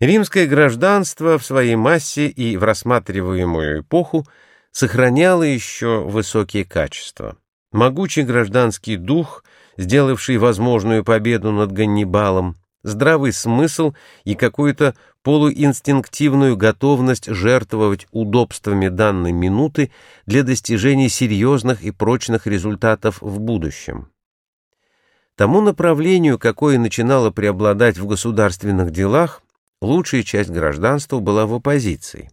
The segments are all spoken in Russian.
Римское гражданство в своей массе и в рассматриваемую эпоху сохраняло еще высокие качества. Могучий гражданский дух, сделавший возможную победу над Ганнибалом, здравый смысл и какую-то полуинстинктивную готовность жертвовать удобствами данной минуты для достижения серьезных и прочных результатов в будущем. Тому направлению, какое начинало преобладать в государственных делах, лучшая часть гражданства была в оппозиции.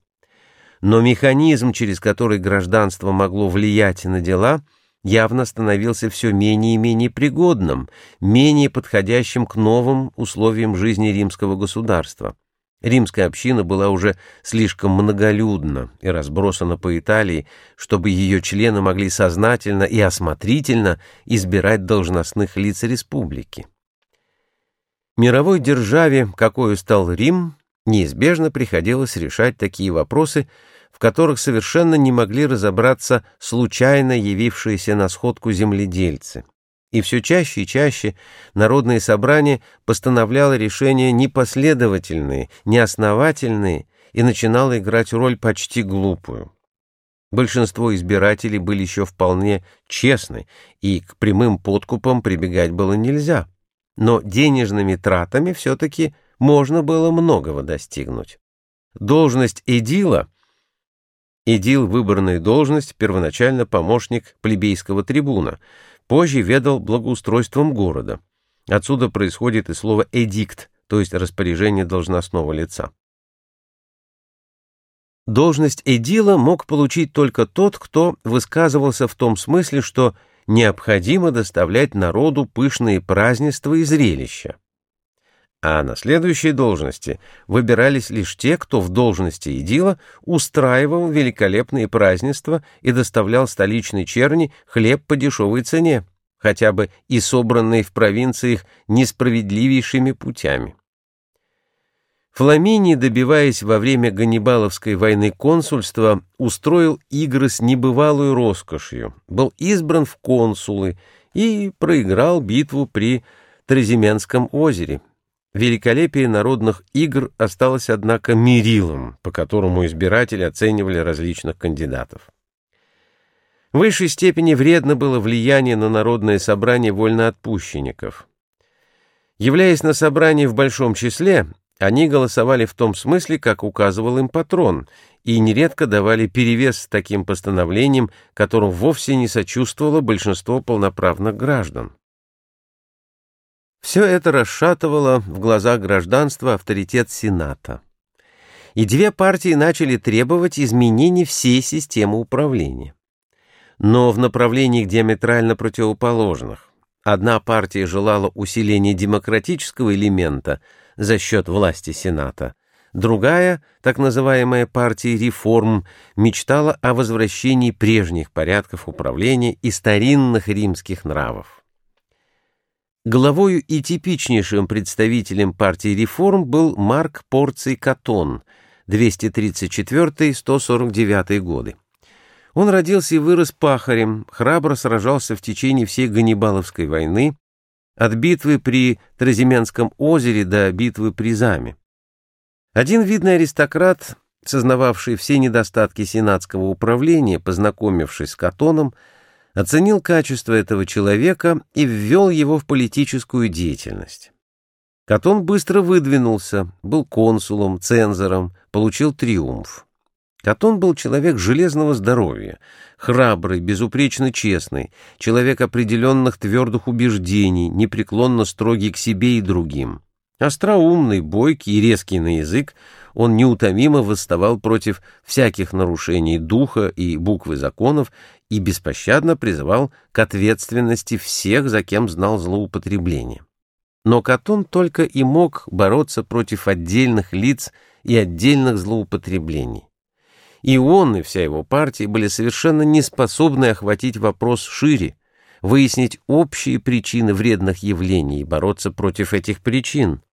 Но механизм, через который гражданство могло влиять на дела, явно становился все менее и менее пригодным, менее подходящим к новым условиям жизни римского государства. Римская община была уже слишком многолюдна и разбросана по Италии, чтобы ее члены могли сознательно и осмотрительно избирать должностных лиц республики. Мировой державе, какой стал Рим, неизбежно приходилось решать такие вопросы, в которых совершенно не могли разобраться случайно явившиеся на сходку земледельцы. И все чаще и чаще народное собрание постановляло решения непоследовательные, неосновательные и начинало играть роль почти глупую. Большинство избирателей были еще вполне честны, и к прямым подкупам прибегать было нельзя но денежными тратами все-таки можно было многого достигнуть. Должность эдила Эдил — выборная должность, первоначально помощник плебейского трибуна, позже ведал благоустройством города. Отсюда происходит и слово «эдикт», то есть распоряжение должностного лица. Должность эдила мог получить только тот, кто высказывался в том смысле, что необходимо доставлять народу пышные празднества и зрелища. А на следующие должности выбирались лишь те, кто в должности идила устраивал великолепные празднества и доставлял столичной черни хлеб по дешевой цене, хотя бы и собранный в провинциях несправедливейшими путями. Фламиний, добиваясь во время Ганнибаловской войны консульства, устроил игры с небывалой роскошью, был избран в консулы и проиграл битву при Тразименском озере. Великолепие народных игр осталось, однако, мерилом, по которому избиратели оценивали различных кандидатов. В высшей степени вредно было влияние на народное собрание вольноотпущенников. Являясь на собрании в большом числе, они голосовали в том смысле, как указывал им патрон, и нередко давали перевес таким постановлениям, которым вовсе не сочувствовало большинство полноправных граждан. Все это расшатывало в глазах гражданства авторитет Сената. И две партии начали требовать изменений всей системы управления. Но в направлениях диаметрально противоположных. Одна партия желала усиления демократического элемента – за счет власти Сената. Другая, так называемая партия реформ, мечтала о возвращении прежних порядков управления и старинных римских нравов. Главою и типичнейшим представителем партии реформ был Марк Порций Катон, 234-149 годы. Он родился и вырос пахарем, храбро сражался в течение всей Ганнибаловской войны, от битвы при Тразименском озере до битвы при Заме. Один видный аристократ, сознававший все недостатки сенатского управления, познакомившись с Катоном, оценил качество этого человека и ввел его в политическую деятельность. Катон быстро выдвинулся, был консулом, цензором, получил триумф. Катон был человек железного здоровья, храбрый, безупречно честный, человек определенных твердых убеждений, непреклонно строгий к себе и другим. Остроумный, бойкий и резкий на язык, он неутомимо восставал против всяких нарушений духа и буквы законов и беспощадно призывал к ответственности всех, за кем знал злоупотребление. Но Катон только и мог бороться против отдельных лиц и отдельных злоупотреблений. И он, и вся его партия были совершенно не способны охватить вопрос шире, выяснить общие причины вредных явлений и бороться против этих причин.